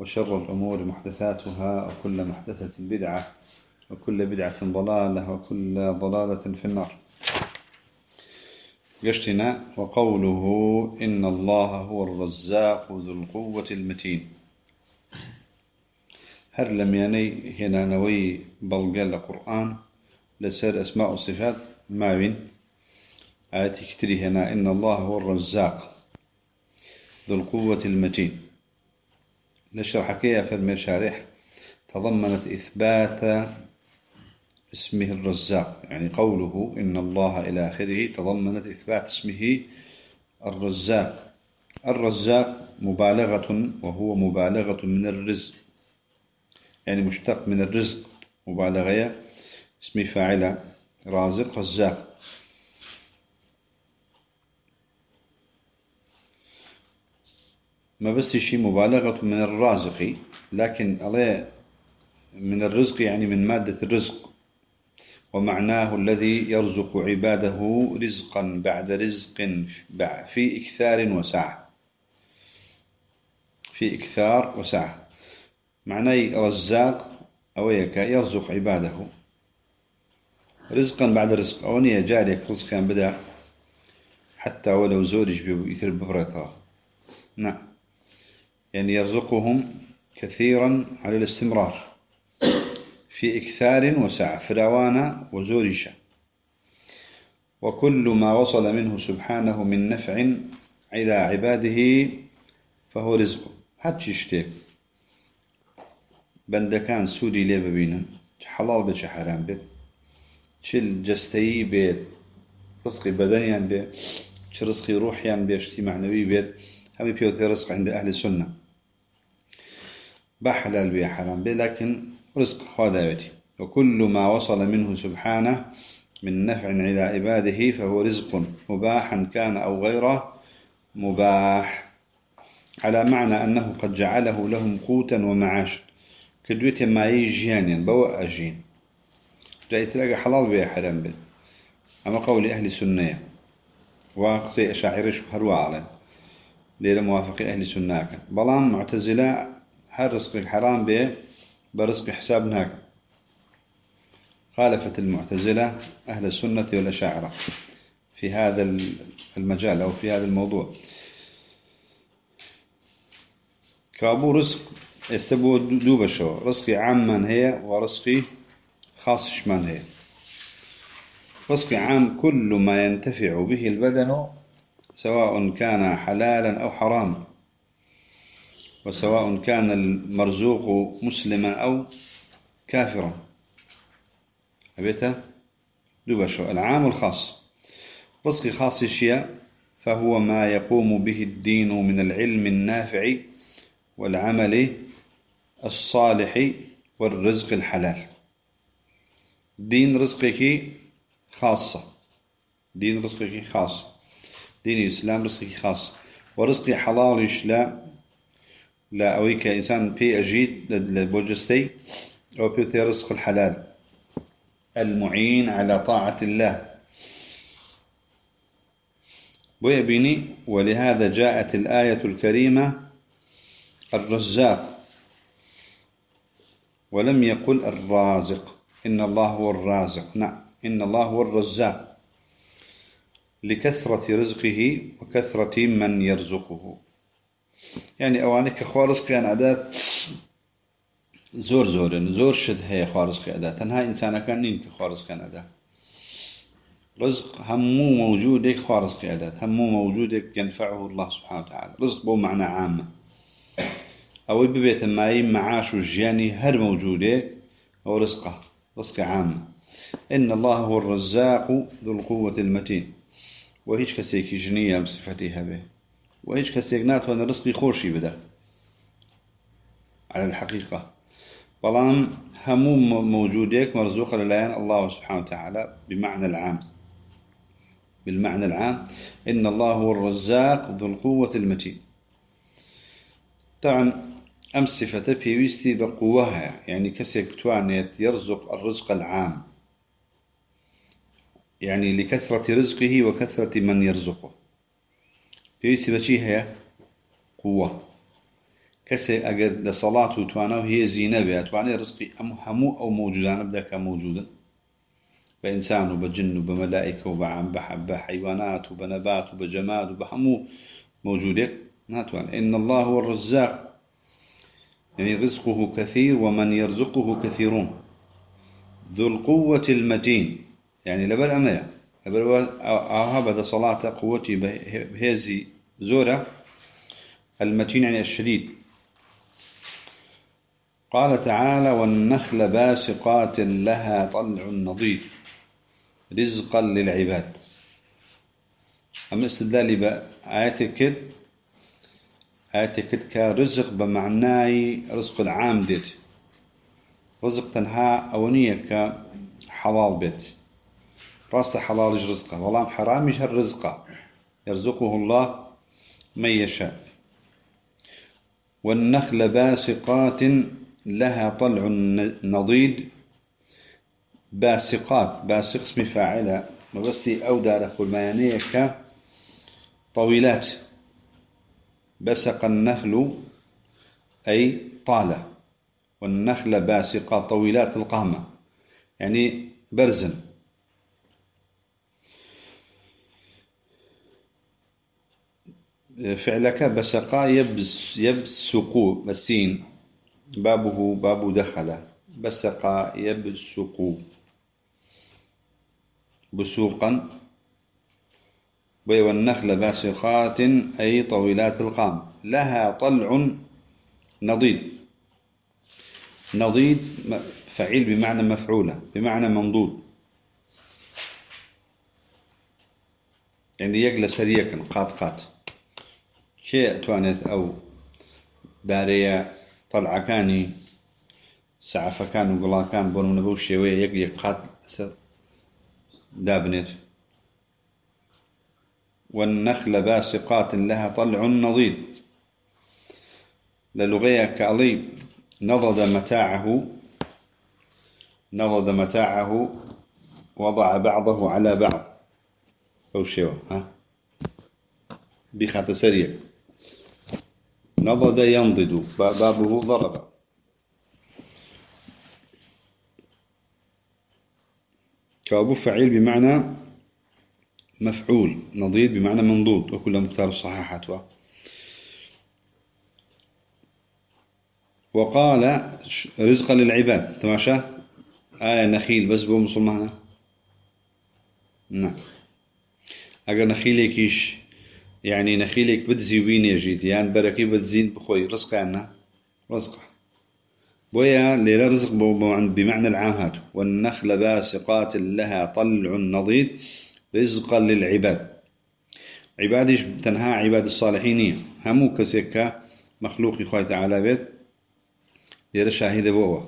وشر الأمور محدثاتها وكل محدثة بدعة وكل بدعة ضلالة وكل ضلالة في النار. قشتنا وقوله إن الله هو الرزاق ذو القوة المتين. هر لم يعني هنا نوي بلغل القرآن لسر أسماء الصفات ما بين آتي كتري هنا إن الله هو الرزاق ذو القوة المتين. نشرح كيف في المشارح تضمنت إثبات اسمه الرزاق يعني قوله إن الله إلى آخره تضمنت إثبات اسمه الرزاق. الرزاق مبالغة وهو مبالغة من الرزق يعني مشتق من الرزق مبالغة اسم فاعلة رازق رزاق. ما بس شيء مبالغة من الرازق لكن عليه من الرزق يعني من مادة الرزق. ومعناه الذي يرزق عباده رزقا بعد رزق في إكثار وسعة. في إكثار وسعة. معنى رزاق أو يرزق عباده. رزقا بعد رزق. أو نية جاريك رزقا بدأ حتى ولو زوجش بيثير ببرتها نعم. يعني يرزقهم كثيرا على الاستمرار في إكثار وسعة فراوانا وزورشة وكل ما وصل منه سبحانه من نفع إلى عباده فهو رزق حتى يشتيك بندكان سودي ليه ببينا حلال بيت حرام بيت. شل جستي بيت. رزقي بدنيا بيت. رزقي روحيا بيت. معنوي بيت. هم بيوثي رزق عند أهل السنة. بحلال بي حرام بي لكن رزق خذاوتي وكل ما وصل منه سبحانه من نفع إلى عباده فهو رزق مباحا كان أو غيره مباح. على معنى أنه قد جعله لهم قوتا ومعاشا. كدويت ما يجيان بوأ أجين جاي تلاقي حلال بي حرام بي أما قول أهل سنة وقصي أشاعرش هروا على ليلة موافق أهل سنة بلان معتزلة هر رزق الحرام به برزق حساب هناك خالفت المعتزلة أهل السنة والأشاعرة في هذا المجال أو في هذا الموضوع. كابو رزق يستبو دوبة شو رزقي عام من هي ورزقي خاص شمان هي. رزقي عام كل ما ينتفع به البدن سواء كان حلالا أو حراما. وسواء كان المرزوق مسلما أو كافرا. أبيتها دوبشو العام الخاص. رزق خاص الشيء فهو ما يقوم به الدين من العلم النافع والعمل الصالح والرزق الحلال. دين رزقك خاصة دين رزقك خاص. دين الإسلام رزقك خاص. ورزق حلال لا لا أوي كإنسان في أجيد للبوجستي أو في رزق الحلال المعين على طاعة الله. ويبيني ولهذا جاءت الآية الكريمة الرزاق. ولم يقل الرازق إن الله هو الرازق. نعم إن الله هو الرزاق. لكثرة رزقه وكثرة من يرزقه. يعني اوانك خالص كان عادات شد هي خالص عادات تنها انسان كان نين خالص كان عادات رزق همو موجودك خالص قيادات همو موجودك ينفعه الله سبحانه وتعالى. رزق بو معنى عامة أو ببيت ماي معاش وجياني هر موجودك أو رزقه رزق عامة إن الله هو الرزاق ذو القوة المتين. وهيش كسيكي جنية بصفتها به وهيج كسيك ناتوان رزقي خوشي بدا على الحقيقة. بلان همو موجودك مرزوق لله الله سبحانه وتعالى بمعنى العام. بالمعنى العام إن الله هو الرزاق ذو القوة المتين. طبعا أم صفة بيويستي بقوها يعني كسك توانيت يرزق الرزق العام. يعني لكثرة رزقه وكثرة من يرزقه. بيويستي بشي هي قوة كسي أجر لصلاة وتوانا هي زينة بها توانا رزقي أم همو أو موجودان بدك موجودا بإنسان وبجن وبملائكة وبعم بحيوانات وبنبات وبجماد وبحمو موجودة ناتوان إن الله هو الرزاق. يعني رزقه كثير ومن يرزقه كثيرون. ذو القوة المتين. يعني لبر أمية لبر أهاب صلاة قوتي بهزي زورة المتين يعني الشديد. قال تعالى والنخل باسقات لها طلع نضيد رزقا للعباد. أما استدلالي بآيات الكد آيات الكد كرزق بمعناي رزق العام ديت. رزق تنها أونية كحلال بيت. راس حلال رزقه. والله حرام مش الرزقه يرزقه الله من يشاء. والنخل باسقات لها طلع نضيد. باسقات باسق اسم فاعلة. مبستي أو دار خلمانية طويلات. بسق النخل أي طالة. والنخل باسقات طويلات القامة يعني برزن. فعلك بسقا يبس يبسقو مسين. بابه باب دخل. بسقا يبسقو بسوقا. والنخل باسقات أي طويلات القام. لها طلع نضيد. نضيد فعيل بمعنى مفعولة بمعنى منضود. يعني يجلس سريكا قات قات. شيء توانت أو دارية طلع كاني سعف كان وقلا كان بون نبو شوية يجي قات دابنت والنخل باسقات لها طلع نضيد. للغية كألي نضد متاعه نضد متاعه وضع بعضه على بعض. أو شيء ها؟ بخط سريع. نضد ينضد. بابه ضرب. كابو فعيل بمعنى مفعول نضيد بمعنى منضود وكل مختار الصحاحات وقال رزقا للعباد. تماشى؟ آية نخيل بس بو مسلمانة. نعم. أجر نخيلك يعني نخيلك بتزي وين يجيت يعني بركي بتزين بخوي رزق عنا رزقه بويا ليلة رزق بمعنى العام والنخل باسقات لها طلع نضيد رزقا للعباد. عبادش تنها عباد الصالحين همو كسيكا مخلوق خوي تعالى بيت. ليلة شاهدة بوا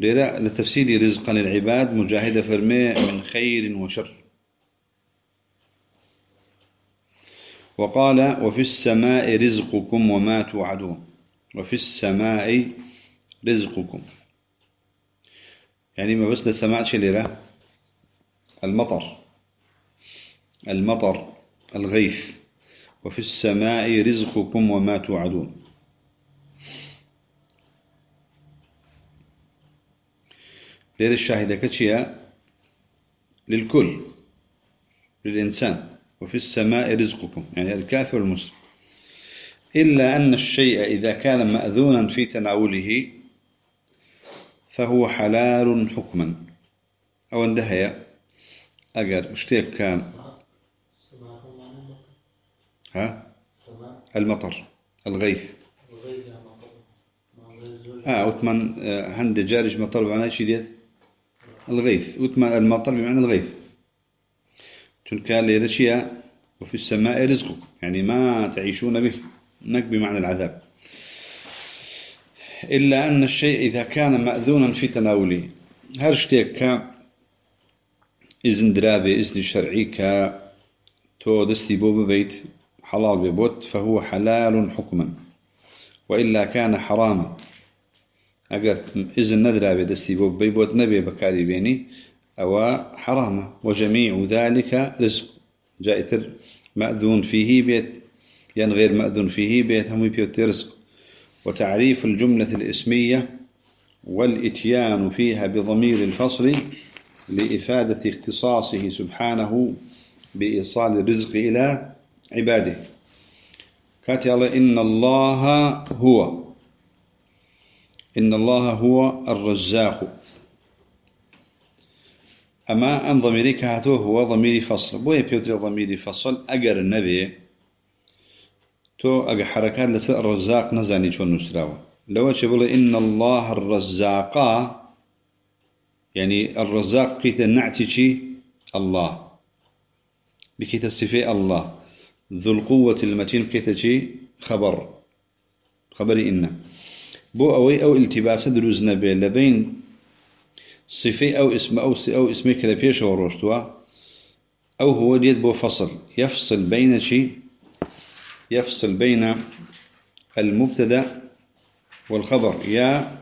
ليلة لتفسير رزقا للعباد مجاهدة فرمي من خير وشر. وقال وفي السماء رزقكم وما توعدون. وفي السماء رزقكم. يعني ما بس السماء شليرة المطر. المطر الغيث. وفي السماء رزقكم وما توعدون. لير الشاهدة كتشيا للكل للإنسان وفي السماء رزقكم يعني الكافر والمسلم. إلا أن الشيء إذا كان مأذونا في تناوله فهو حلال حكما. أو اندهيا أجر اشتيك كان؟ ها؟ المطر الغيث. آه وثمن عند آه، جارج مطر بمعنى شي الغيث وثمن المطر بمعنى الغيث. لێرە چییە وفي السماء رزقكم يعني ما تعيشون به نك بمعنى العذاب. إلا أن الشيء إذا كان مأذونا في تناوله. هرشتك إذن درابي إذن شرعي كا تو دستي بو ببيت حلال ببوت فهو حلال حكما. وإلا كان حراما. إذن ندرابي دستي بو ببيت نبي بكاري بيني أو حراما وجميع ذلك رزق. جائتر مأذون فيه بيت يعني غير مأذون فيه بيت هم بيوت رزق. وتعريف الجملة الإسمية والإتيان فيها بضمير الفصل لإفادة اختصاصه سبحانه بإيصال الرزق إلى عباده. كاتي الله إن الله هو إن الله هو الرزاق. أما أن ضميري كاتو هو ضميري فصل. بوي بيوتري ضميري فصل أجر النبي تو أجر حركات لسر الرزاق نزاني شو نسراوه. لو تقول إن الله الرزاق يعني الرزاق كيت نعتشي الله. بكيت الصفة الله. ذو القوة المتين كيت خبر. خبري بو أوي أو التباس دروز نبي لبين صفة أو اسم أو أو اسم كذا بيش وروشتوا أو هو ديت بو فصل يفصل بين شيء يفصل بين المبتدأ والخبر. يا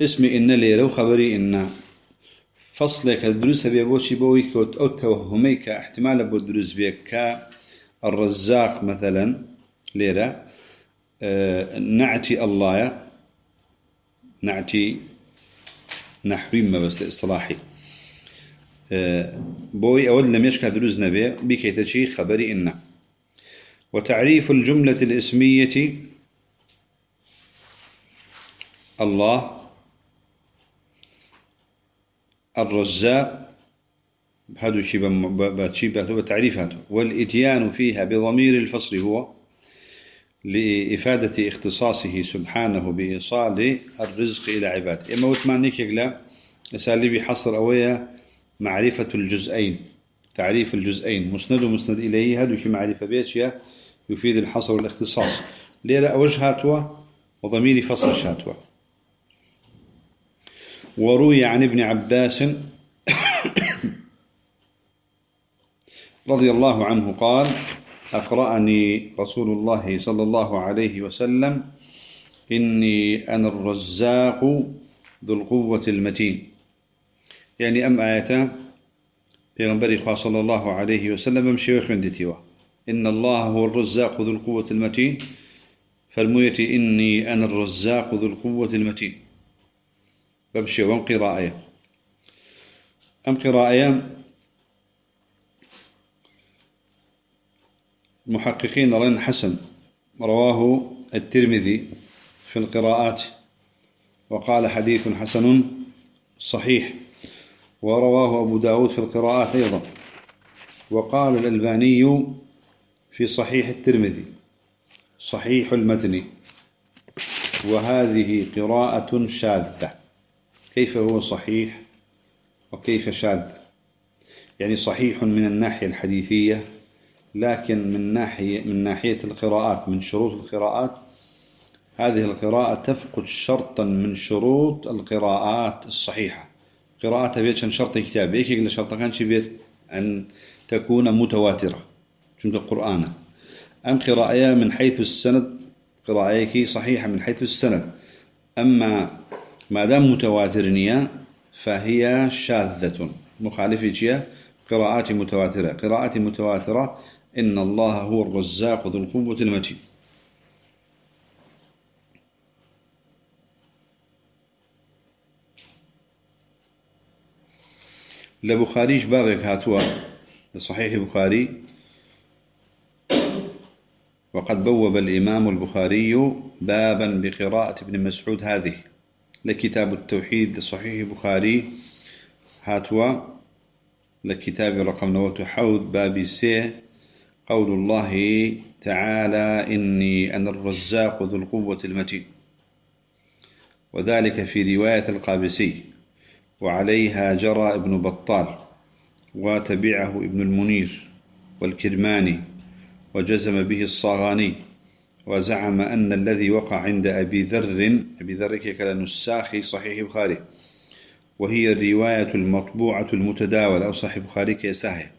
اسم إن ليرة وخبري إن. فصلك الدروس بيبوشي بوي كوت أو توهمي كاحتمال أبو الدروس بيك كالرزاق مثلا ليرة أه نعتي الله نعتي نحوي ما بس إصلاحي. أه بوي أول لم يشكى دروز نبي بكيتشي خبري إن وتعريف الجملة الإسمية الله الرزاق هذا شيء بشيء تعريفاته والإتيان فيها بضمير الفصل هو لإفادة اختصاصه سبحانه بإيصال الرزق إلى عباده. إما وثمانيك يقلا أساليب حصر أوية معرفة الجزئين. تعريف الجزئين مسند ومسند إليه هذا شيء معرفة بيتشيا يفيد الحصر والاختصاص. ليلا أوجهاتوا وضمير فصل شاتوا. وروي عن ابن عباس رضي الله عنه قال أقرأني رسول الله صلى الله عليه وسلم إني أنا الرزاق ذو القوة المتين. يعني أم آياتا بيغنبري صلى الله عليه وسلم بمشي وخندتيوا إن الله هو الرزاق ذو القوة المتين. فالميتي إني أنا الرزاق ذو القوة المتين. بمشي وان قراءة أم قراءة محققين رين حسن رواه الترمذي في القراءات وقال حديث حسن صحيح ورواه أبو داود في القراءات أيضا وقال الألباني في صحيح الترمذي صحيح المتن وهذه قراءة شاذة. كيف هو صحيح وكيف شاذ؟ يعني صحيح من الناحية الحديثية لكن من ناحية من ناحية القراءات من شروط القراءات هذه القراءة تفقد شرطا من شروط القراءات الصحيحة. قراءة بيت شرط كتاب. إيك يقول شرط كان بيت؟ أن تكون متواترة. جملة القرآن؟ أم قراءة من حيث السند؟ قراءة صحيحة من حيث السند. أما ما دام متواترنية فهي شاذة. مخالفة قراءات متواترة. قراءات متواترة إن الله هو الرزاق ذو القوة المتين. لبخاريش بابك هاتوا لصحيح بخاري وقد بوب الإمام البخاري بابا بقراءة ابن مسعود هذه. لكتاب التوحيد صحيح بخاري هاتوا لكتاب رقم نوت حود باب سي قول الله تعالى إني أنا الرزاق ذو القوة المتين. وذلك في رواية القابسي وعليها جرى ابن بطال وتبعه ابن المنير والكرماني وجزم به الصاغاني وزعم أن الذي وقع عند أبي ذر أبي ذر كلا نساخي صحيح بخاري وهي الرواية المطبوعة المتداولة أو صحيح بخاري كيساهي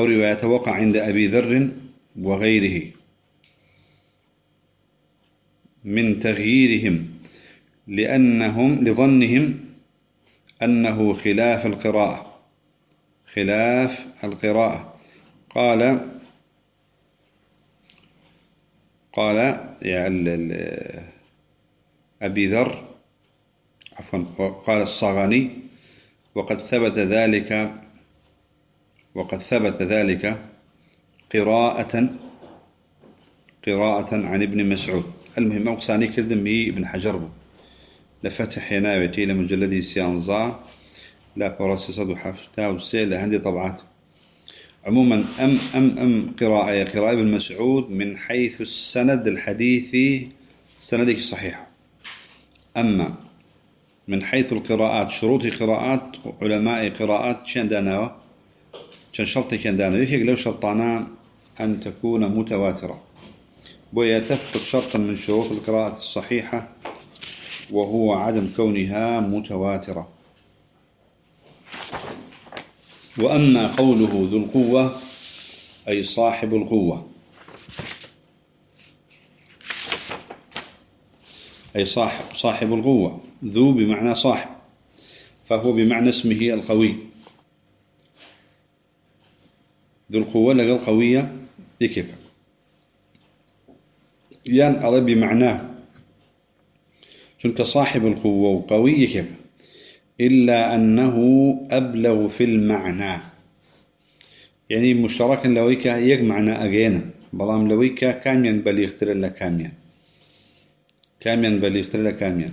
أو رواية وقع عند أبي ذر وغيره من تغييرهم لأنهم لظنهم أنه خلاف القراءة. خلاف القراءة. قال قال يا أبي ذر عفوا قال الصاغاني وقد ثبت ذلك وقد ثبت ذلك قراءة قراءة عن ابن مسعود. المهم أقصاني كردم بي ابن حجر لفتح يناويتي لمجلدي سيانزا لا فرس صدو حفتا وسيل عندي طبعات. عموما أم أم أم قراءة قراءة ابن مسعود من حيث السند الحديثي سندك صحيح. أما من حيث القراءات شروط قراءات علماء قراءات شان شرطي كان داناوا يكيك لو شرطانا أن تكون متواترة. ويتفق شرطا من شروط القراءة الصحيحة وهو عدم كونها متواترة. وأما قوله ذو القوة أي صاحب القوة. أي صاحب صاحب القوة. ذو بمعنى صاحب. فهو بمعنى اسمه القوي. ذو القوة لقى القوية بكيف يان أرى بمعناه. شنك صاحب القوة وقوي كيف؟ إلا أنه أبلغ في المعنى. يعني مشتركا لويكا يك معنى أجينا. بلام لويكا كاميان بليغ ترلا كاميان. كاميان بليغ ترلا كاميان.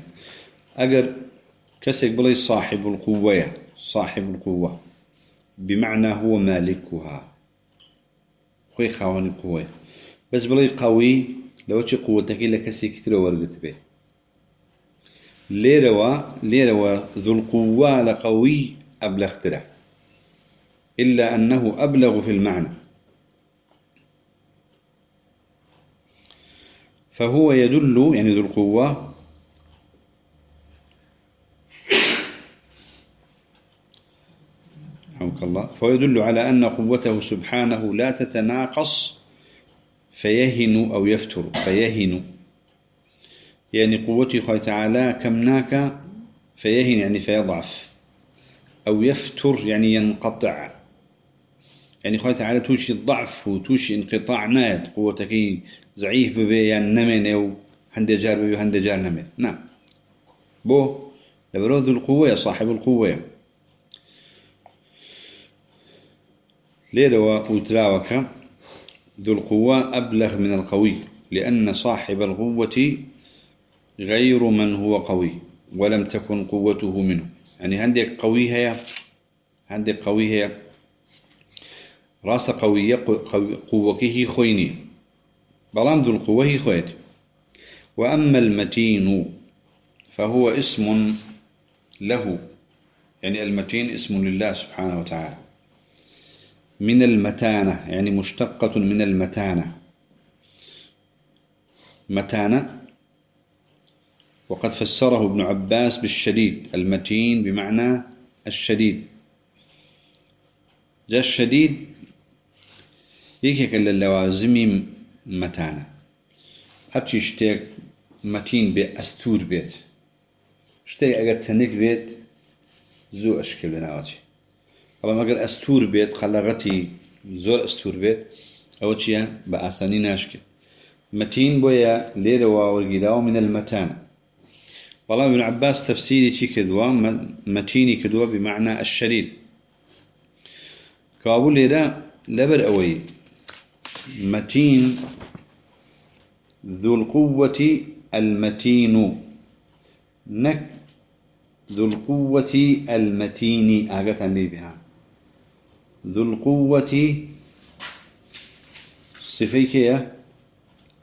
أجر كسك بلي صاحب القوة صاحب القوة. بمعنى هو مالكها. خاون القوة بس بلي قوي لو تشي قوتك إلا كسي كتير ورقت به ليروا ليروا ذو القوة لقوي أبلغ تره إلا أنه أبلغ في المعنى. فهو يدل يعني ذو القوة رحمك الله فهو يدل على أن قوته سبحانه لا تتناقص فيهن أو يفتر فيهن. يعني قوتي خوي تعالى كمناك فيهن يعني فيضعف. أو يفتر يعني ينقطع. يعني خوي تعالى توشي الضعف وتوشي انقطاع ناد. قوتك ضعيف ببي يعني نمين أو هندي جار ببي هندي جار نمين نعم. بو لبروذ القوة صاحب القوة. ليه وتراوك ذو القوة أبلغ من القوي لأن صاحب القوة غير من هو قوي ولم تكن قوته منه. يعني عندك قوي هي عندك قوي هي راس قوية قوته خويني. بلان ذو القوة خويت وأما المتين فهو اسم له. يعني المتين اسم لله سبحانه وتعالى. من المتانة يعني مشتقة من المتانة. متانة. وقد فسره ابن عباس بالشديد المتين بمعنى الشديد. جاء الشديد يكيك اللوازم متانة. هبشي شتيك متين بأستور بيت شتيك أقد تنك بيت زو أشكال بناواتي بەڵام ئەگەر ئەستور بێت خەلەغەتی زۆر ئەستور بێت ئەوە چییە بە ئاسانی ناشکێت متین بۆیە لێرەوە وەرگیراوە منە المەتان بەڵام ابن عباس تفسيري چی کردووە؟ متینی کردووە بمعنى الشديد کابو لێرە لەبەر ئەوەی متين ذو القوة المتين نك ذو القوة المتين أغتن لي بها ذو القوة صفيك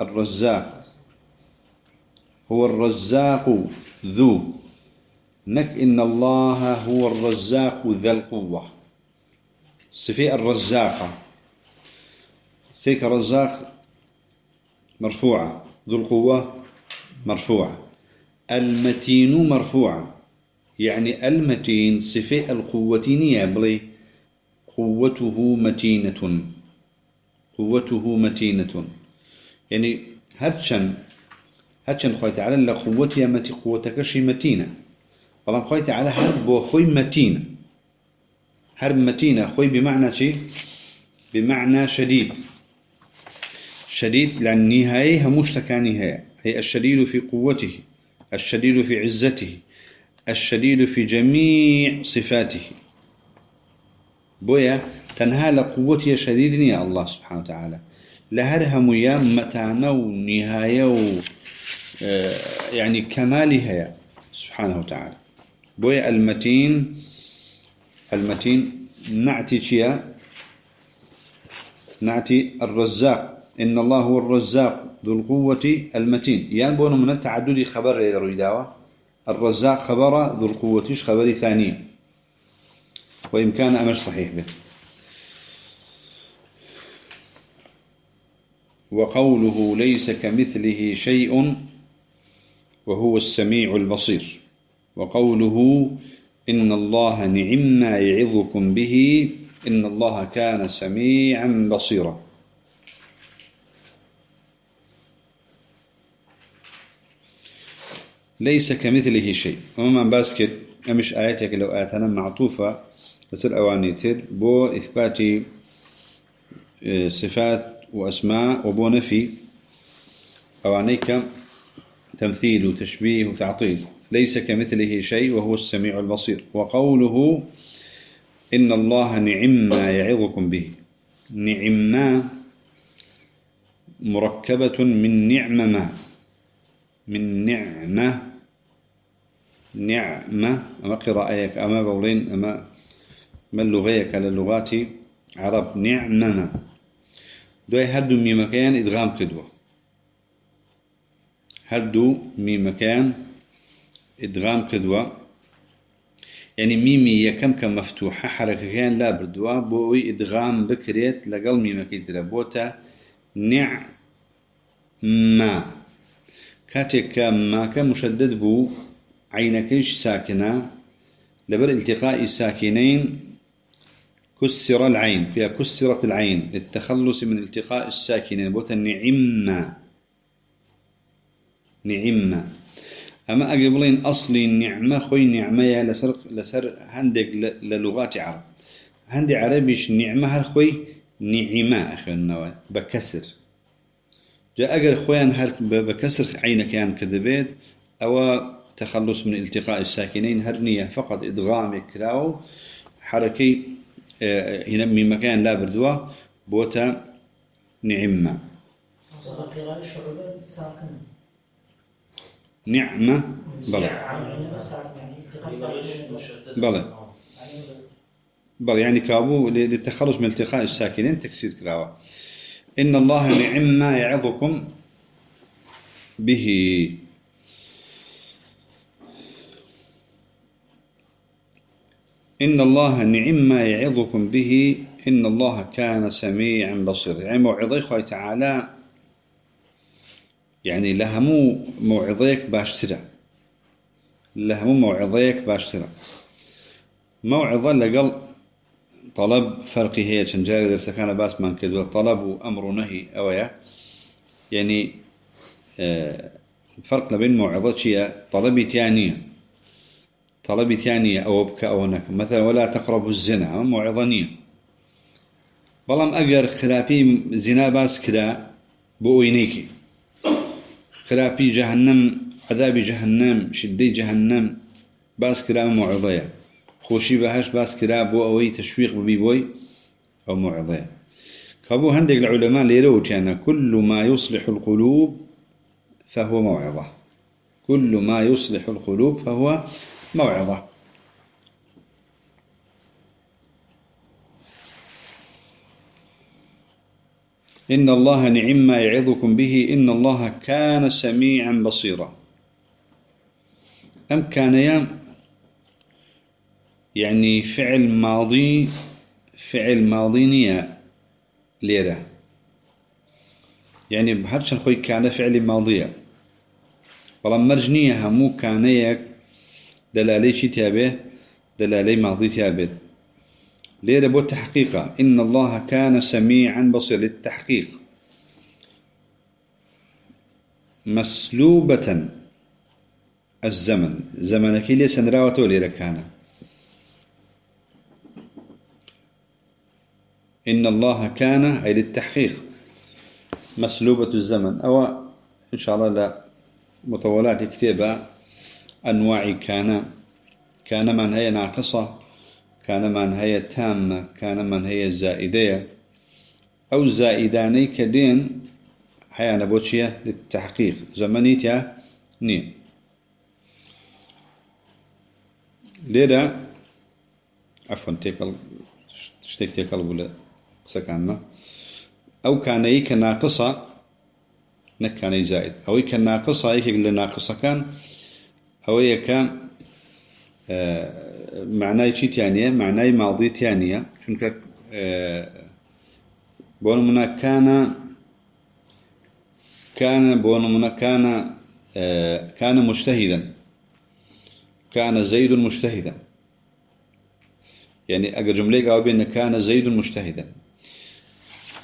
الرزاق. هو الرزاق ذو. نك إن الله هو الرزاق ذا القوة. صفة الرزاقة سيك رزاق مرفوعة ذو القوة مرفوعة المتين مرفوعة يعني المتين صفة القوة بلي قوته متينة. قوته متينة. يعني هرشن هرشن خويت على لقوتي متي قوتك شي متينة. والله خويت على هرب وخوي متينة. هرب متينة خوي بمعنى شي؟ بمعنى شديد. شديد لأن نهاية هموش تكاني هي الشديد في قوته الشديد في عزته الشديد في جميع صفاته. بويا تنهى لقوتي شديد يا الله سبحانه وتعالى لهرهم يا متانة ونهاية و يعني كمالها سبحانه وتعالى بويا المتين المتين نعتي شيا نعتي الرزاق. إن الله هو الرزاق ذو القوة المتين. يعني بونو من التعدد خبر داوة الرزاق خبر ذو القوة خبر ثاني وإن كان أمر صحيح به. وقوله ليس كمثله شيء وهو السميع البصير. وقوله إن الله نعم ما يعظكم به إن الله كان سميعا بصيرا. ليس كمثله شيء. وما باسكت أمش آياتك لو آياتنا معطوفة بسر أوانيتر بو إثبات آه، صفات وأسماء وبو نفي أوانيك تمثيل وتشبيه وتعطيل ليس كمثله شيء وهو السميع البصير. وقوله إن الله نعم ما يعظكم به. نعم مركبة من نعم ما. من نعمة. نعمة. أما قراءيك أما بولين أما ما اللغيك على اللغات عرب مكان إدغام كدوة هردو مي مكان إدغام كدوة يعني ميمي يكم كم مفتوحة حركة كان لا بردوا بوي إدغام بكريت لقل ميمة كيدرا بوتا نع ما كاتك ما كان مشدد بو عينكيش ساكنة لبر التقاء الساكنين كسر العين فيها كسرت العين للتخلص من التقاء الساكنين بوتا نعمة. نعمة. أما أقبلين أصلي النعمة خوي نعمة لسر لسر هندك للغات عرب. هندي عربيش نعمة هر خوي نعمة أخي النوى بكسر. جاء أجر خوان هر بكسر عينك يعني كذبت أو تخلص من التقاء الساكنين هرنية فقط إدغام كلاو حركي هنا من مكان لا بردوا بوتا نعمة. نعمة بلى. بلى. بلى يعني كابو للتخلص من التقاء الساكنين تكسير كلاوة إن الله نعم ما يعظكم به. إن الله نعم ما يعظكم به إن الله كان سميعا بصيرا. يعني موعظي خوي تعالى يعني لهمو موعظيك باشترا لهمو موعظيك باشترا موعظة لقل طلب فرقي هي شنجاري درس كان باس من كدو طلب وأمر نهي أويا. يعني آه، فرق بين موعظة طلبي تانية طلبي تانية أو بك أو نك. مثلا ولا تقربوا الزنا موعظة نية بلام أجر خلافي زنا باس كلا بوينيكي. خلافي جهنم عذاب جهنم شدي جهنم باس كلا موعظة خوشي بهاش باس كلا بو أوي تشويق ببي بوي أو موعظة كابو هندق العلماء ليرو كان كل ما يصلح القلوب فهو موعظة. كل ما يصلح القلوب فهو موعظة. إن الله نعم ما يعظكم به. إن الله كان سميعا بصيرا. أم كان يعني فعل ماضي فعل ماضي نية ليرة يعني بهرشن خوي كان فعل ماضية. بەڵام مەرج نییە هەموو کانەیەک دەلالەیەکی تابێ دەلالەی ماضی تابێت ليرة بو تحقيقا إن الله كان سميعا بصير للتحقيق. مسلوبة الزمن. زمنك لي سنراوة ليرة كان إن الله كان أي للتحقيق. مسلوبة الزمن. أو إن شاء الله لا مطولات كتابة أنواع كان كان من هي ناقصة كان من هي تامة كان من هي زائدة. أو زائداني كدين هيا نبوتشية للتحقيق. زمنيتها ني. ليرة عفوا تيكل تشتيك تيكل ولا سكاننا أو كان هي كناقصة نكاني زائد. أو كان ناقصة هيك اللي ناقصة كان أو كان آه معناه شيء ثانية معناه ماضي ثانية شنك آه بون كان كان بون كان آه كان مجتهدا. كان زيد مجتهدا. يعني أجر جملة أو بأن كان زيد مجتهدا.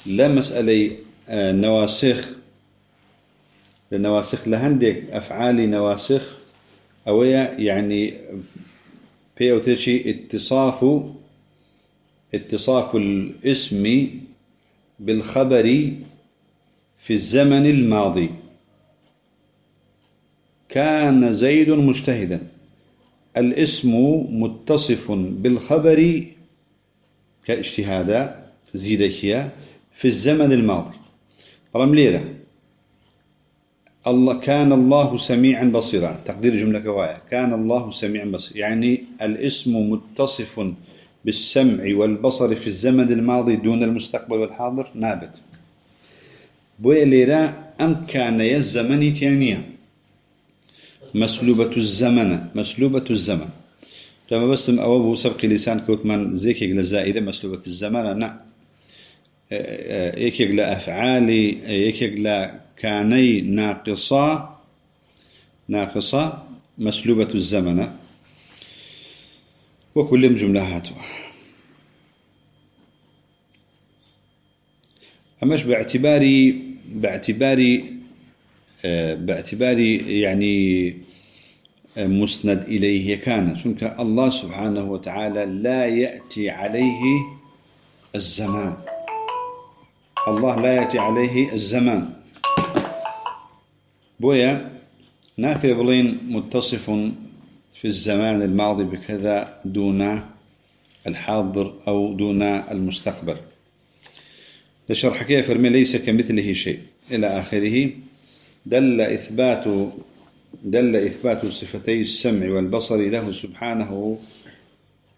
لا مسألة آه نواسخ لنواسخ لهندك أفعال نواسخ أويا يعني في أوتشي اتصاف اتصاف الاسم بالخبر في الزمن الماضي. كان زيد مجتهدا. الاسم متصف بالخبر كاجتهادا زيدكيا في الزمن الماضي. رمليرة الله كان الله سميعا بصيرا. تقدير جملة كواية. كان الله سميعا بصيرا. يعني الاسم متصف بالسمع والبصر في الزمن الماضي دون المستقبل والحاضر؟ نابت. بويا ليرا أم كان يزمن تانية مسلوبة الزمن مسلوبة الزمن. لما بس أوابه سبق لسان كوتمان زيك لزائدة مسلوبة الزمن نعم يكيق لأفعالي يكيق كاني ناقصة ناقصة مسلوبة الزمن. وكل جملة هاتوا أمش باعتباري باعتباري باعتباري يعني مسند إليه كان. شنك الله سبحانه وتعالى لا يأتي عليه الزمان. الله لا يأتي عليه الزمان. بويا نافي بلين متصف في الزمان الماضي بكذا دون الحاضر أو دون المستقبل. لشرح كيف فرمي ليس كمثله شيء. إلى آخره دل إثبات دل إثبات صفتي السمع والبصر له سبحانه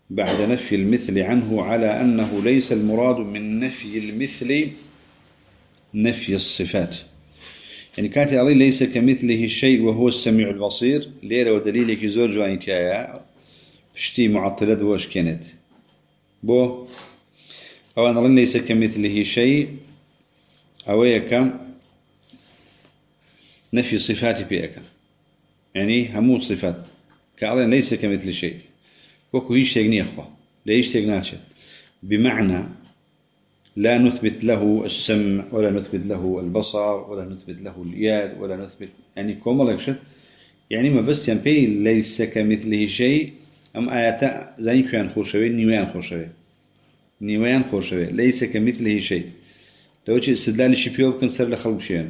بعد نفي المثل عنه على أنه ليس المراد من نفي المثل نفي الصفات. يعني كانت علي ليس كمثله الشيء وهو السميع البصير ليرة ودليلك زور جواني تيايا بشتي معطلات وش كانت. بو أو أنا ليس كمثله شيء أو يكا نفي صفات بيك. يعني همو صفات. كأعلن ليس كمثل شيء. وكو هيش تغني أخوة. ليش تغناتش بمعنى لا نثبت له السمع ولا نثبت له البصر ولا نثبت له اليد ولا نثبت يعني كومالكشن يعني ما بس ينبي ليس كمثله شيء أم آيات زي كان خوشوي نيوان خوشوي. نيوان خوشوي ليس كمثله شيء. لو شيء استدلال شي بكن سر لخلق شيء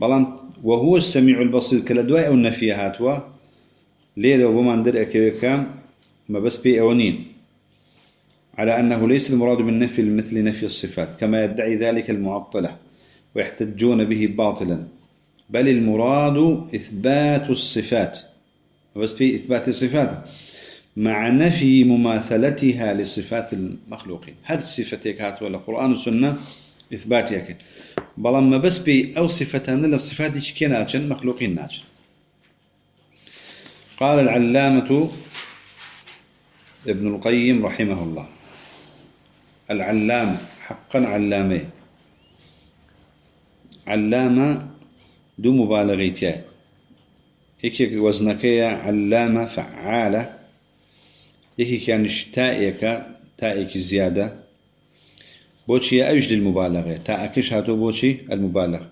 بلان وهو السميع البصير كلا دواء أو النفي هاتوا. ليه لو بمان درأك كام ما بس بي أونين على أنه ليس المراد من نفي مثل نفي الصفات كما يدعي ذلك المعطلة ويحتجون به باطلا بل المراد إثبات الصفات. بس في إثبات الصفات مع نفي مماثلتها لصفات المخلوقين. هل صفتك هات ولا قرآن والسنة إثباتها بل ما بس بي أو صفتان للصفات كناتشن مخلوقين ناتشن قال العلامة ابن القيم رحمه الله. العلامة حقا علامة. علامة دو مبالغيتيا. هيك وزنكية علامة فعالة. هيك كان تائك تائك زيادة. بوشي أجد المبالغة. تائكش هاتو بوشي المبالغة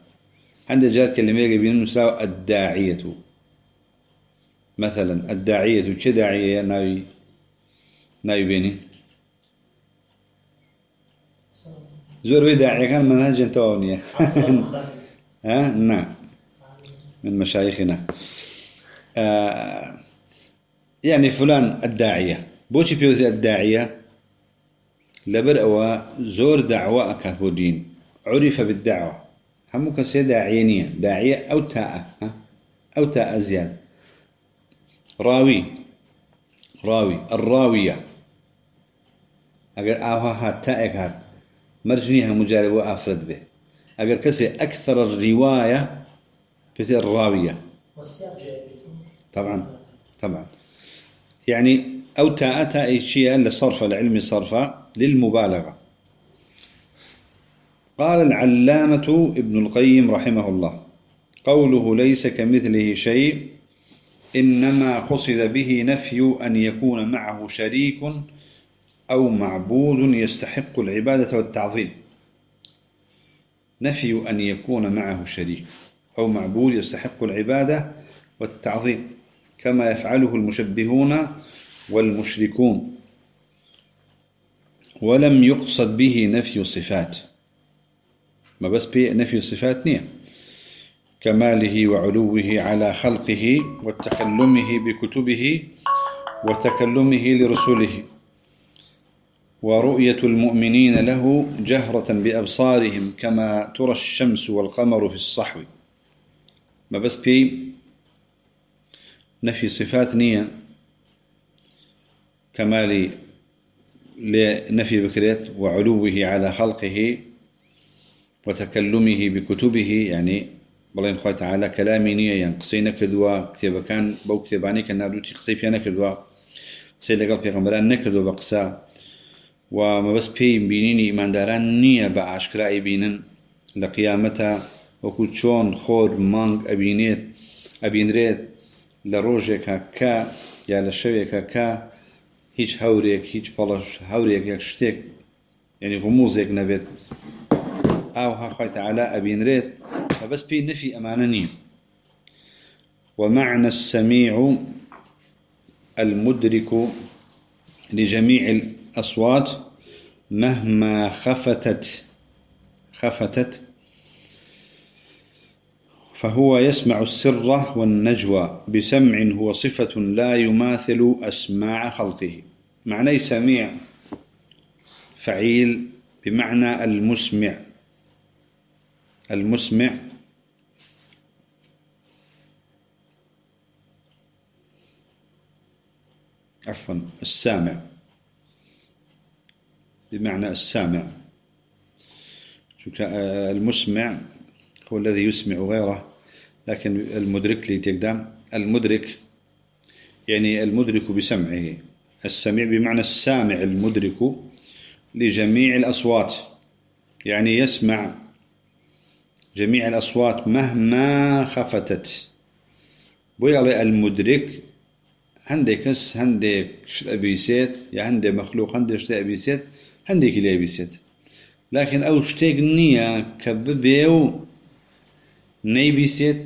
عند جار كلمة يبين مسلاو الداعية. مثلا الداعية كداعية ناوي ناوي بيني؟ زور داعية كان منهج تونية ها؟ نعم من مشايخنا آه يعني فلان الداعية بوشي بيوثي الداعية لبر أو زور دعوة أكاث دين عرف بالدعوة. هم كسي داعينية داعية أو تاء أو تاء زياد راوي راوي الراوية أقل آوها هات تائك هات. مرجنيها مجارب وأفرد به. أقل كسي أكثر الرواية في الراوية. طبعا طبعا. يعني أو تاء تاء شيء للصرف العلمي صرفة للمبالغة. قال العلامة ابن القيم رحمه الله قوله ليس كمثله شيء إنما قصد به نفي أن يكون معه شريك أو معبود يستحق العبادة والتعظيم. نفي أن يكون معه شريك. أو معبود يستحق العبادة والتعظيم كما يفعله المشبهون والمشركون. ولم يقصد به نفي الصفات ما بس بي نفي الصفات نية. كماله وعلوه على خلقه وتكلمه بكتبه وتكلمه لرسله. ورؤية المؤمنين له جهرة بأبصارهم كما ترى الشمس والقمر في الصحو. ما بس بي نفي صفات نية كمال لنفي بكريت وعلوه على خلقه وتكلمه بكتبه. يعني بلين خوي تعالى كلامي نية يعني قصينا كدوا كتابة كان بو كتاباني كان نادوتي قصي فينا كدوا قصي لقل پیغمبران نكدوا بقصا وما بس بي بينيني إيمان داران نية بعشكرا بينن لقيامتا وكو چون خور مانگ أبينيت أبينريت. لروجك كا يا لشويك كا هیچ هەورێک هیچ پەڵش هەورێک یەک شتێک یعنی غموزێک نەبێت ئاوها خۆی تعالا ئەبینرێت فبس بي نفي أمانني ومعنى السميع المدرك لجميع الأصوات. مهما خفتت خفتت فهو يسمع السر والنجوى بسمع هو صفة لا يماثل أسماع خلقه. معنى سميع فعيل بمعنى المسمع. المسمع عفوا السامع. بمعنى السامع. المسمع هو الذي يسمع غيره لكن المدرك لي تقدم المدرك يعني المدرك بسمعه. السميع بمعنى السامع المدرك لجميع الأصوات. يعني يسمع جميع الأصوات مهما خفتت. بويا المدرك نس عندك شت أبيسات يا عندك مخلوق عندك شت أبيسات عندك اللي أبيسات لكن أو شتيك نية كببيو نەیبیسێت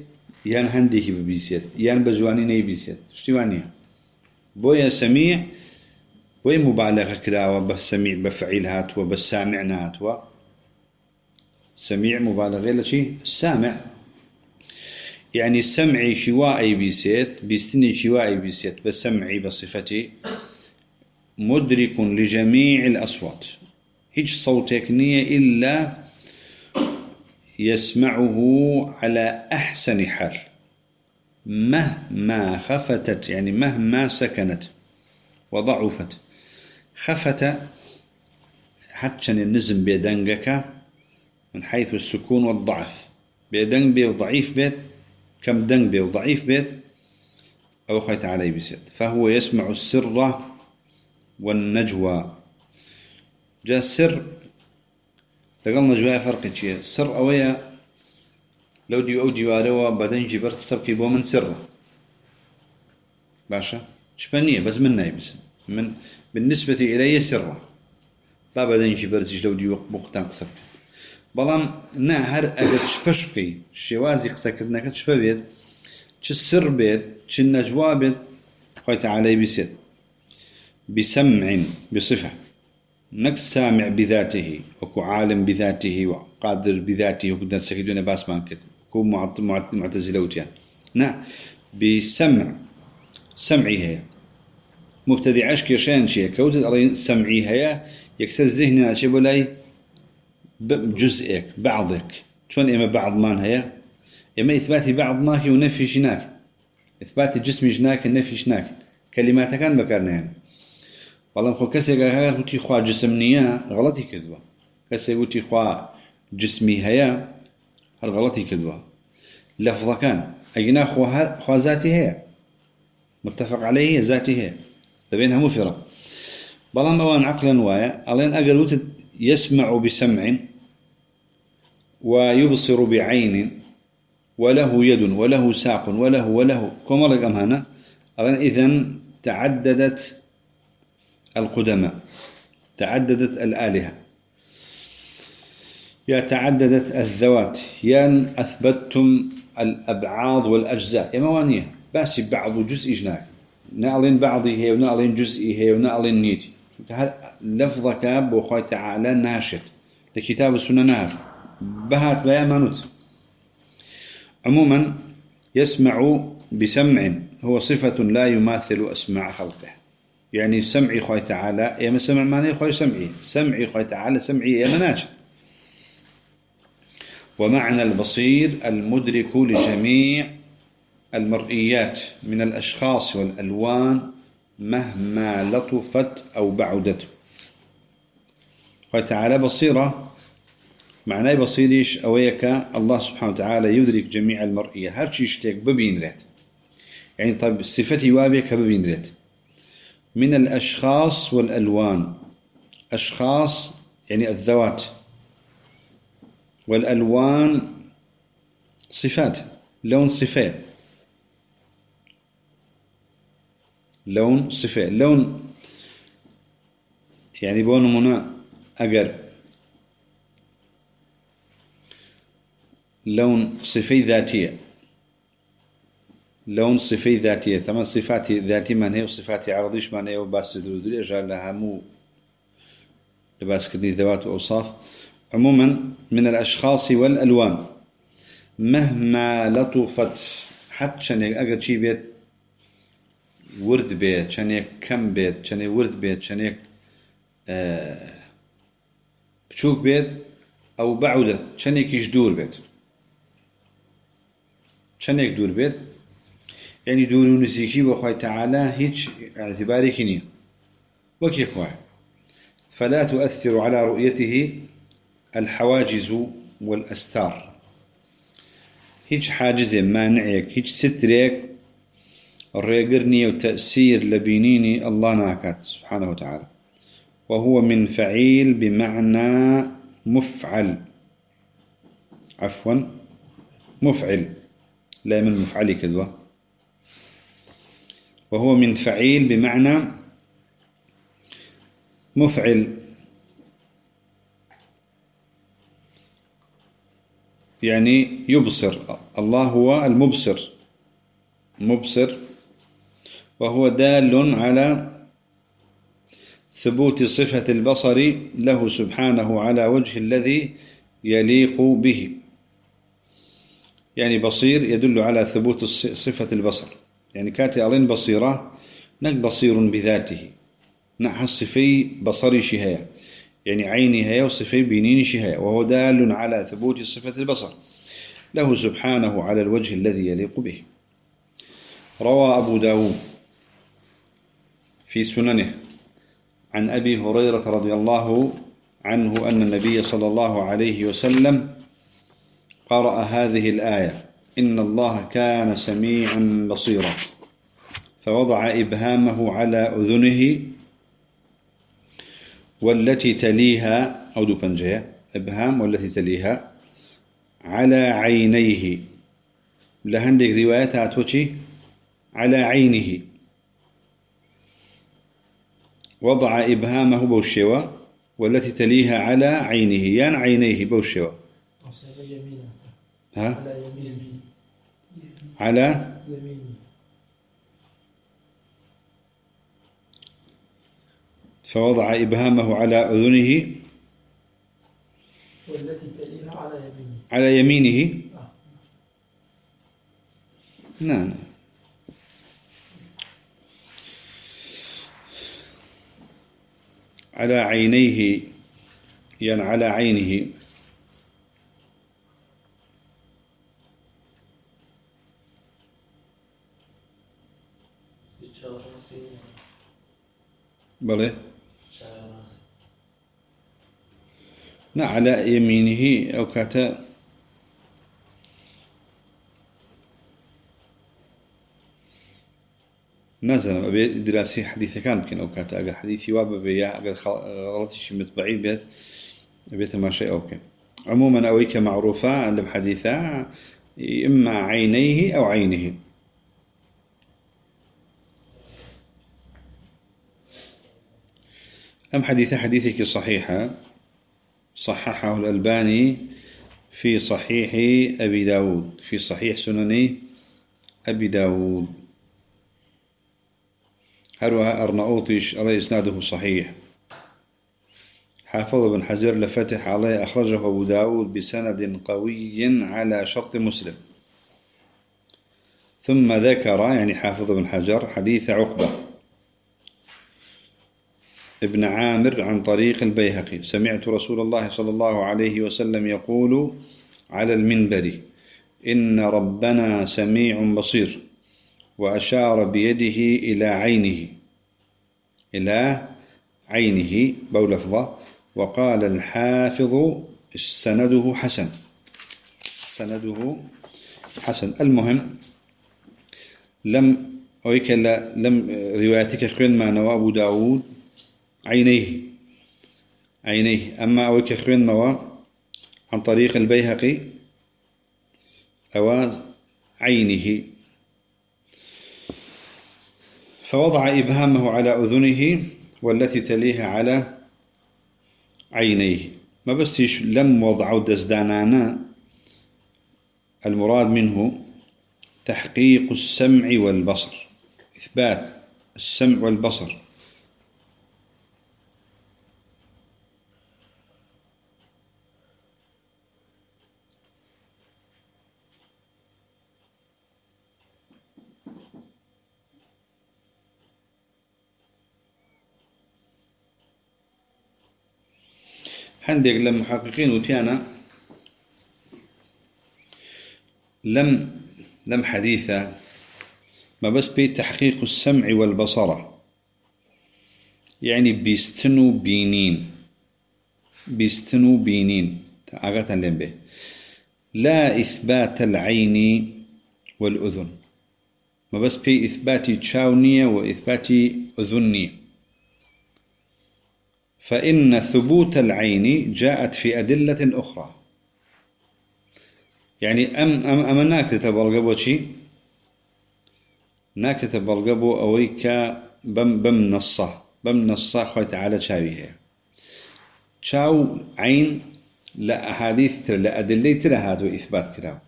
یان هەندێکی ببیسێت یان بە جوانی نەیبیسێت شتیوانە بۆیە سەمی بۆی مبالغە کراوە بە سەمی بە فعیل هاتووە بە سامع ناتوە سەمیع مبالغێ لە چی سامع. يعني سمعي شواء بيسيت بيستني شواء بيسيت بسمعي بصفتي. مدرك لجميع الأصوات. هيج صوتك نية إلا يسمعه على أحسن حال. مهما خفتت يعني مهما سكنت وضعفت. خفت حتى النزم بيدنجك من حيث السكون والضعف. بيدنج بي وضعيف بيت كم دنج بي وضعيف بيت أو خيت عليه بسيط. فهو يسمع السر والنجوى. جاء السر لقل نجوى فرق شيء سر أويا لو دي أو ديواروا بعدين جبرت سبكي بو من سر. باشا شبانية بس من نايبس من بالنسبة إلي سر. دنجي برزيج لو دي وقتان قسبك بەڵام نا هەر ئەگەر چپەش بکەی شێوازی قسەکردنەکە چپە بێت چ سر بێت چ نەجوا بێت خۆی تعالەی بیسێت. بسمع بصفة. نك سامع بذاته وكو عالم بذاته وقادر بذاته وكو درسك دون باس مانكت كو معتزلة وتيان. نا بسمع سمعي هي. مبتدي عشك يشان شيء كوتد على سمعي هي يكسر الذهن أشي بلاي جزئك بعضك. شون إما بعض مان هي؟ إما إثبات بعض ماك ونفي شناك إثبات الجسم جناك النفي شناك كلمات كان بكرنا يعني والله خو كسي قال قلت خوا جسم نيا غلطي كذبة كسي قلت خوا جسمي هيا هل غلطي كذبة لفظة كان أجنا خوا خوا ذاتي هي متفق عليه ذاتي هي تبينها مفرة بلان أوان عقلا وايا ألين أقل يسمع بسمع ويبصر بعين وله يد وله ساق وله وله كما رقم هنا إذن تعددت القدماء. تعددت الآلهة. يا تعددت الذوات. يا أثبتتم الأبعاض والأجزاء. يا موانية. بس بعض جزء جناك. نعلن بعضي هي ونعلن جزئي هي ونعلن نيتي لفظك بو تعالى ناشط. لكتاب السنة نار بهات بيا منوت عموما يسمع بسمع. هو صفة لا يماثل أسماع خلقه. يعني سمعي خوي تعالى يا ما سمع ماني خوي سمعي. سمعي خوي تعالى سمعي يا مناج ومعنى البصير المدرك لجميع المرئيات من الأشخاص والألوان مهما لطفت أو بعدت. خوي تعالى بصيرة معناه بصيريش أويك الله سبحانه وتعالى يدرك جميع المرئية. هرشي يشتيك ببين ريت. يعني طيب صفتي وابيك ببين ريت. من الأشخاص والألوان. أشخاص يعني الذوات. والألوان صفات. لون صفات لون صفات لون يعني بون منا أجر لون صفي ذاتية. لون صفي ذاتية. تمام صفات ذاتي من هي وصفات عرضيش من هي وباس تدري أجعل لها مو لباس كدي ذوات وأوصاف. عموما من الأشخاص والألوان مهما لطفت حتى شنك أجد شي بيت ورد بيت شنك كم بيت شنك ورد بيت شنك آه بشوك بيت أو بعودة شنك يجدور بيت چەندێک دوور بێت يعني نزیکی بۆ خۆی تعالى هیچ اعتبارێکی نییە. وەکی خواه فلا تؤثر على رؤيته الحواجز والأستار. هیچ حاجز مانعك هیچ سترێک ڕێگر نییە و تأثير لبينيني الله ناكات سبحانه وتعالى وهو من فعيل بمعنى مفعل. عفوا مفعل. لا من مفعل كذوة وهو من فعيل بمعنى مفعل. يعني يبصر. الله هو المبصر. مبصر. وهو دال على ثبوت صفة البصر له سبحانه على وجه الذي يليق به. يعني بصير يدل على ثبوت صفة البصر. يعني كاتي ألين بصيرة نك بصير بذاته. نح الصفي بصري شهاية. يعني عيني هي وصفي بينيني شهاية. وهو دال على ثبوت صفة البصر. له سبحانه على الوجه الذي يليق به. روى أبو داود في سننه عن أبي هريرة رضي الله عنه أن النبي صلى الله عليه وسلم قرأ هذه الآية. إن الله كان سميعا بصيرا. فوضع إبهامه على أذنه والتي تليها أو دو بنجية إبهام والتي تليها على عينيه. لهندك رواياتها توشي على عينه. وضع إبهامه بوشيوة والتي تليها على عينه. يعني عينيه بوشيوة ها؟ على يمينه. على فوضع إبهامه على أذنه والتي تليها على يمينه على يمينه. نعم على عينيه يعني على عينه بلى. على يمينه أو كاتا. نزل أبي دراسي حديث كان يمكن أو كاتا. أجر حديثي واب بيا أجر غلطي شيء متبعي بيت بيت ما شيء أوكي عموما أويك معروفة عند الحديثة إما عينيه أو عينه. أم حديث حديثك صحيحة صححه الألباني في صحيح أبي داود. في صحيح سنن أبي داود. هروها أرناؤوطيش عليه إسناده صحيح. حافظ بن حجر لفتح عليه أخرجه أبو داود بسند قوي على شرط مسلم. ثم ذكر يعني حافظ بن حجر حديث عقبة. ابن عامر عن طريق البيهقي. سمعت رسول الله صلى الله عليه وسلم يقول على المنبر إن ربنا سميع بصير وأشار بيده إلى عينه إلى عينه بولفظة وقال الحافظ سنده حسن سنده حسن. المهم لم أويك لم روايتك خير ما نوى أبو داود. عينيه. عينيه. أما أو كخوين موا عن طريق البيهقي أو عينه. فوضع إبهامه على أذنه والتي تليها على عينيه. ما بس لم وضعوا دزدانانا. المراد منه تحقيق السمع والبصر. إثبات السمع والبصر. لم محققين وتيانا لم لم حديثة ما بس بي تحقيق السمع والبصر يعني بيستنو بينين بيستنو بينين عقتا لم به لا إثبات العين والأذن ما بس بي إثبات تشاونية وإثبات أذنية. فإن ثبوت العين جاءت في أدلة أخرى. يعني أم أم أم ناكتة بالقبو شي؟ ناكتة بالقبو أويك بم بم نصة. بم نصة خوي تعالى شاويها شاو عين لا أحاديث ترى لا أدلة ترى هذا إثبات كلام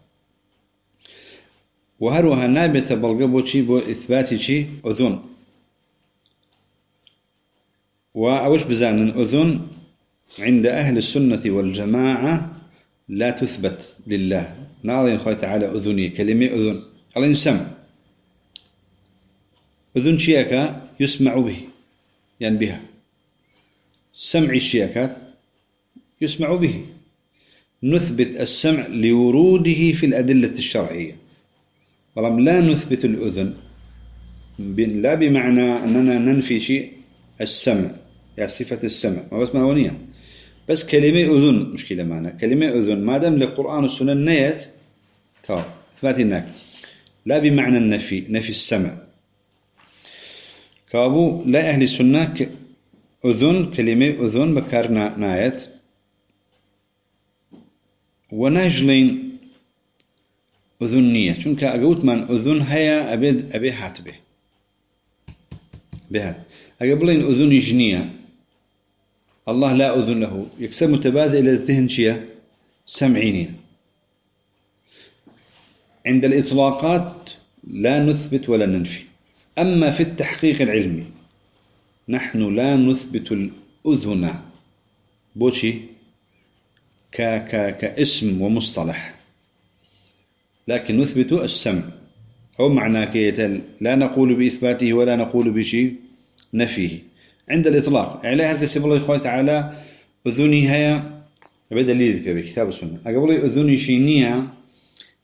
وهروها نابت بالقبو شي بو إثبات شي أذن. وأوش بزان أذن عند أهل السنة والجماعة لا تثبت لله. ناظر خوي تعالى أذني كلمة أذن. الله سمع أذن شيكا يسمع به يعني بها. سمع الشيكات يسمع به. نثبت السمع لوروده في الأدلة الشرعية. ولم لا نثبت الأذن لا بمعنى أننا ننفي شيء. السمع يا صفة السمع. ما بس معنوية بس كلمة أذن مشكلة معنا. كلمة أذن ما دام للقرآن والسنة نيت تو إثبات هناك لا بمعنى النفي نفي السمع. كابو لا أهل السنة أذن كلمة أذن بكارنا نايت. ونجلين أذنية چونك أقوت من أذن هيا أبيد أبي حاتبه. بها أقبلين أذن جنية الله لا أذن له. يكسب متبادل إلى الذهن شيء؟ سمعينية عند الإطلاقات لا نثبت ولا ننفي. أما في التحقيق العلمي نحن لا نثبت الأذن. بوشي ك ك كاسم ومصطلح. لكن نثبت السمع. معنى كيتل لا نقول بإثباته ولا نقول بشيء. نفيه عند الإطلاق. على هذا سبب الله تعالى أذني هيا بدل لي بكتاب السنة أقول أذني شينية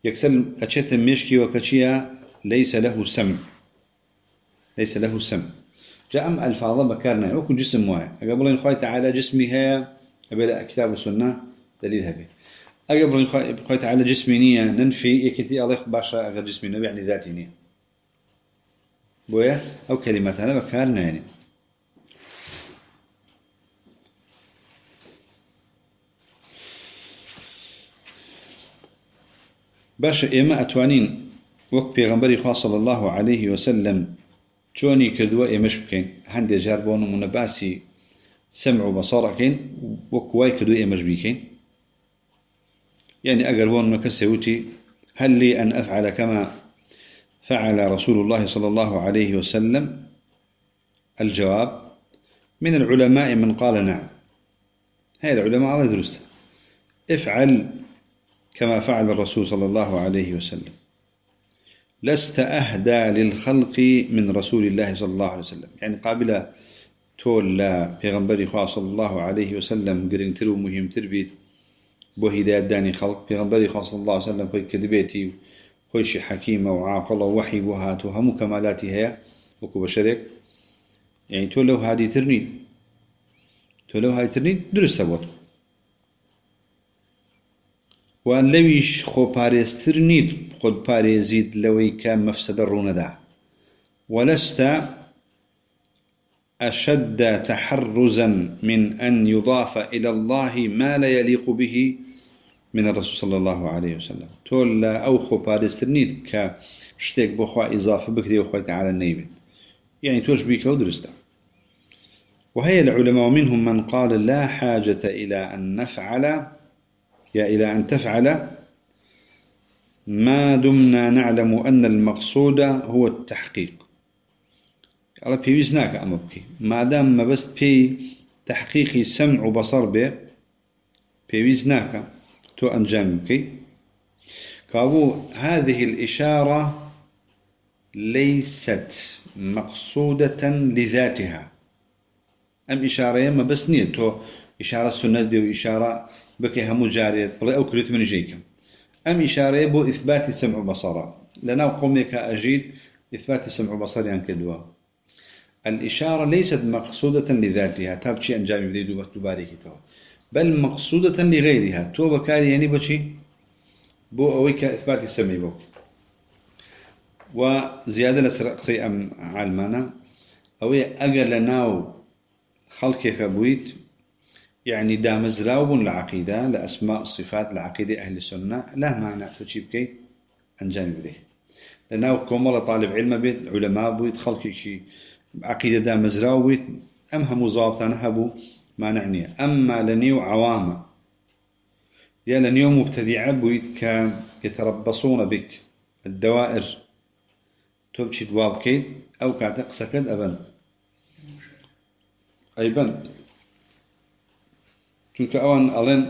يكسل أشت مشكي وكشيا ليس له سمع ليس له سمع جاء أم ألفاظ بكارنا. وكو جسم واحد. أقول إن خوي تعالى جسمي هي أبدا كتاب السنة دليل هبي. أقول إن خوي تعالى جسمي نية ننفي يكتي الله باشا غير جسمي نبي يعني ذاتي نية بويا؟ أو كلمات أنا بكارنا يعني باشا إما أتوانين وەک پێغمبەری صلی الله عليه وسلم چۆنی کردووە ئێمەش بکەین؟ هەندێک جار بۆ نمونە باسی سمع و بەسەڕەکەین وەک وای بیکەین؟ يعني أجر بون مكسوتي هل لي أن أفعل كما فعل رسول الله صلى الله عليه وسلم الجواب من العلماء من قال نعم. هاي العلماء على درست افعل كما فعل الرسول صلى الله عليه وسلم. لست أهدى للخلق من رسول الله صلى الله عليه وسلم. يعني قابلة تول لا پیغمبری خواه صلى الله عليه وسلم گرنگتر و مهمتر بید بو هداية داني خلق پیغمبری خواه صلى الله عليه وسلم خوي كدبيتي خويش حكيمة وعاقلة ووحي بوهات وهمو كمالاتي وكو بشرك يعني تو لو هادي ترني تو لو هادي ترني درست بود وان لويش خو پارێستر نیت خود پارێزیت لەوەی کە مەفسەدە ڕوونەدا. ولست أشد تحرزا من أن يضاف إلى الله ما لا يليق به من الرسول صلى الله عليه وسلم. تول أو خو بارسترنيت كشتيك بخوا إضافة بكري وخوة تعالى النيب يعني توش بيك ودرستا وهي العلماء منهم من قال لا حاجة إلى أن نفعل يا إلى أن تفعل ما دمنا نعلم أن المقصود هو التحقيق. على بيويز ناك أمبكي ما دام ما بس بي تحقيقي سمع وبصر به بيويز تو بكي كابو هذه الإشارة ليست مقصودة لذاتها. أم إشارة ما بس نية. تو إشارة سنة بي وإشارة بكي همو جارية. أو كليت من جيكم أم إشارة بو إثبات السمع بصرا لنا قومك أجيد إثبات السمع بصري عن كدوا. الإشارة ليست مقصودة لذاتها. تابشي أنجام بدي دوبة تبارك توا بل مقصودة لغيرها. تو بكاري يعني بشي؟ بو أويك إثبات السمع بو. وزيادة لسرقسي أم علمانا أوي أقل لناو خلقك بويت يعني دامزراو بون العقيدة لأسماء الصفات العقيدة أهل السنة. لا معنى تجيب كي أنجاني لأنه كومولا طالب علم بيت علماء بيت خلق شيء عقيدة دامزراو بيت أم هم ضابطان هبو. ما نعني. أما لنيو عوامة. يا لنيو مبتدعة بيت كان يتربصون بك. الدوائر تبشي دواب كيد أو كاتق سكد أبن. أي بند چونکە ئەوان ئەڵێن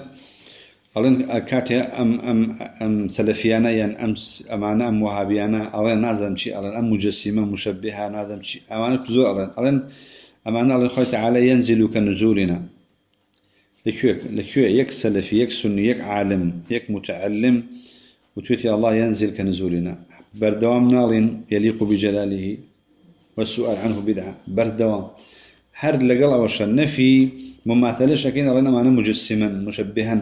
ئەڵێن کاتێ ئەم ئەم ئەم سەلفیانە یان ئەم ئەمانە ئەم وهابیانە ئەڵێن نازم چی ئەڵێن ئەم مجسیمە مشبها نادەم چی ئەوانە زۆر ئەڵێن ئەڵێن ئەمانە ئەڵێن خۆی تعالى ينزل كنزولنا؟ لكوێ لكوێ يك سلفي يك سني يك عالم يك متعلم وتوتي الله ينزل كنزولنا. بردوام نالين يليق بجلاله والسؤال عنه بدعة. بردوام. هرد لقل أوش النفي مماثلة شكين رأينا معنا مجسما مشبها.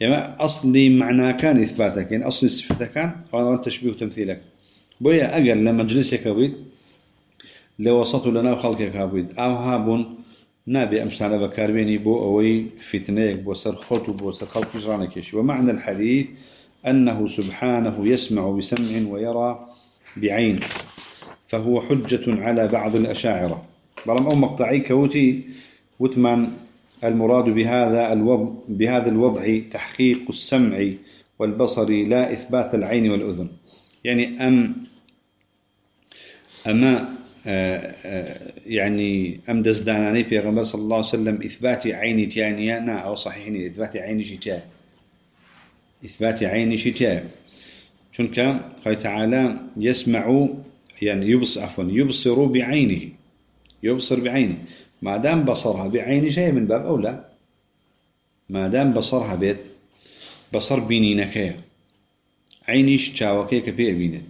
يعني أصلي معنى كان إثباتك. يعني أصلي صفته كان أو تشبيه تمثيلك بويا أقل لما مجلسك بيت لو وسطوا لنا وخلقك بيت أو هابون نابي أمشتانا بكاربيني بو أوي فتنيك بو سر خطو بو سر خلق جرانكيش ومعنى الحديث أنه سبحانه يسمع بسمع ويرى بعين. فهو حجة على بعض الأشاعرة. بلام أو مقطعي كوتي وثمان المراد بهذا الوضع بهذا الوضع تحقيق السمع والبصر لا إثبات العين والأذن. يعني أم أما يعني أم دزداناني في صلى الله عليه وسلم إثبات عيني تيانيا نا أو صحيحني إثبات عيني شتاء إثبات عيني شتاء شنك قال تعالى يسمع يعني يبصر عفوا يبصر بعينه. يبصر بعينه. ما دام بصرها بعين شيء من باب أولى. ما دام بصرها بيت بصر بينينك. عينيش تشاوكي كبير بينت.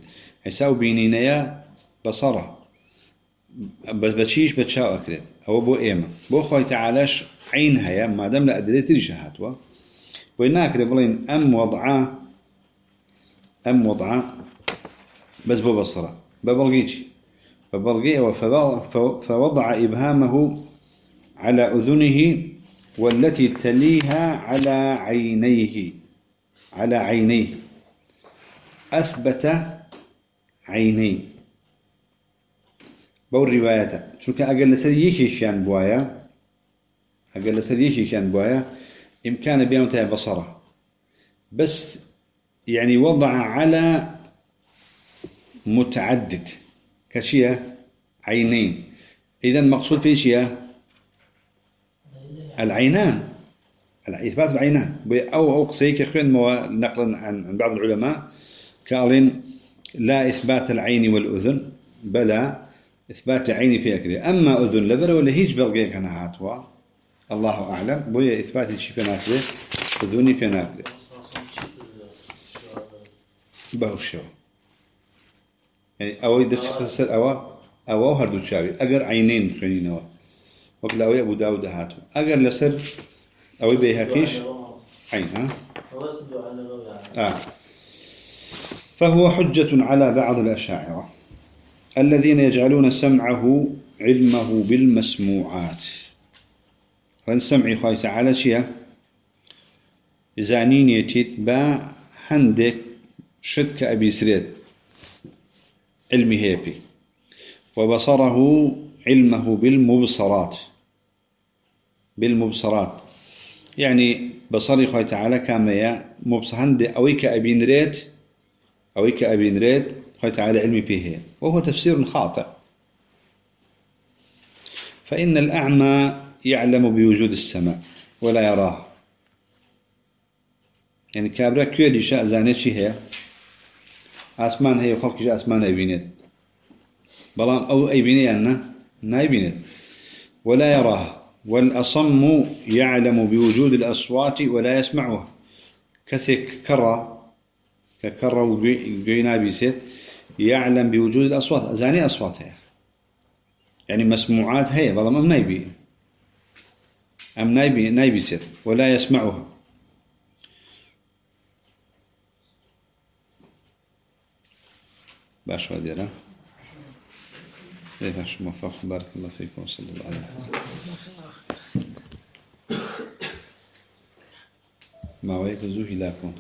حساو بينينيا بصرها. بس بتشيش بتشاو أكرد أو بو إيما. بو خوي تعالىش عينها يا ما دام لا أدري تريش هاتوا. وإنك بلين أم وضعة. أم وضعة. بس بو بصرة. ببلغيش. فبلغي فوضع إبهامه على أذنه والتي تليها على عينيه. على عينيه. أثبت عينيه. بو شو كان أقل سريكي شان بوايا. أقل سريكي شان بوايا. إمكان بيانتها بصرة. بس يعني وضع على متعدد. كشيا عينين. إذا المقصود في شيء العينان. إثبات العينان. أو أو قصيك يخوين نقلا عن بعض العلماء. قالين لا إثبات العين والأذن. بلا إثبات عيني في أكله أما أذن لبر ولا هيج بلغي كان هاتوا. الله أعلم. بويا إثبات الشيء في ناكله أذني في ناكله بهوشوا يعني أو يدس خسر أو أو هردو تشاوي أجر عينين خنينوا وكلا أو أبو داود هاتو أجر لسر أو بيهاكيش عين ها؟ آه. فهو حجة على بعض الأشاعرة. الذين يجعلون سمعه علمه بالمسموعات. فالسمع خاي تعالى شيء زانين يتيت با هندك شدك أبي سريد علمي هيبي. وبصره علمه بالمبصرات. بالمبصرات. يعني بصري خوي تعالى كما يا مبصهند أويك أبي نريد أويك أبي نريد خوي تعالى علمي به وهو تفسير خاطئ. فإن الأعمى يعلم بوجود السماء ولا يراه. يعني كابرا كيودي شاء زانيتشي هي آسمان هي وخلق جاء آسمان أبينت بلان أو أيبيني أنا نايبينت ولا يراها والأصم يعلم بوجود الأصوات ولا يسمعها. كثك كرة ككرة وقينا بيسيت يعلم بوجود الأصوات زاني أصواتها يعني مسموعات هي بلان أم نايبي أم نايبي نايبي سيت ولا يسمعها. باش وديرا إيه باش موفق بارك الله فيكم وصلى الله عليه ما ويك زوجي لاكم